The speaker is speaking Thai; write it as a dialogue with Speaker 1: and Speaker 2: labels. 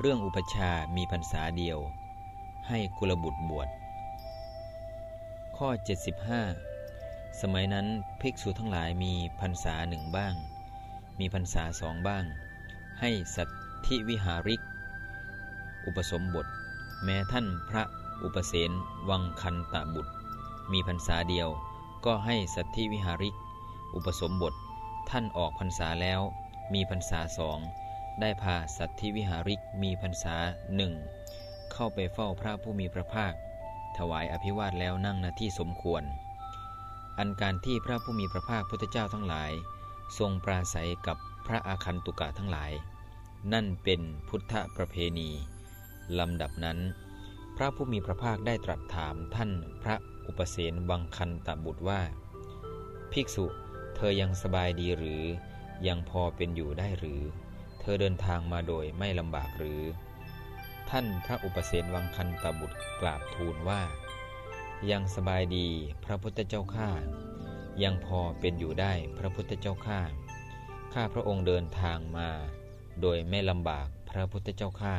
Speaker 1: เรื่องอุปชามีพรรษาเดียว ให้กุลบุตรบวช ข้อ 75 สมัยนั้นภิกษุทั้งหลายมีพรรษาหนึ่งบ้าง มีพรรษาสองบ้าง ให้สัตธิวิหาริก อุปสมบท แม้ท่านพระอุปเสนวังคันตะบุตร มีพรรษาเดียวก็ให้สัตธิวิหาริก อุปสมบท ท่านออกพรรษาแล้ว มีพรรษาสอง ได้พาสัตธิวิหาริกมีพรรษาหนึ่งเข้าไปเฝ้าพระผู้มีพระภาค ถวายอภิวาทแล้วนั่งณที่สมควร อันการที่พระผู้มีพระภาคพุทธเจ้าทั้งหลาย ทรงปราศัยกับพระอาคันตุกะทั้งหลาย นั่นเป็นพุทธประเพณีลำดับนั้น พระผู้มีพระภาคได้ตรัสถามท่านพระอุปเสนวังคันตบุตรว่า ภิกษุเธอยังสบายดีหรือยังพอเป็นอยู่ได้หรือ เธอเดินทางมาโดยไม่ลำบากหรือ ท่านพระอุปเสนวังคันตบุตรกราบทูลว่า ยังสบายดีพระพุทธเจ้าข้ายังพอเป็นอยู่ได้พระพุทธเจ้าข้าข้าพระองค์เดินทางมา โดยไม่ลำบากพระพุทธเจ้าข้า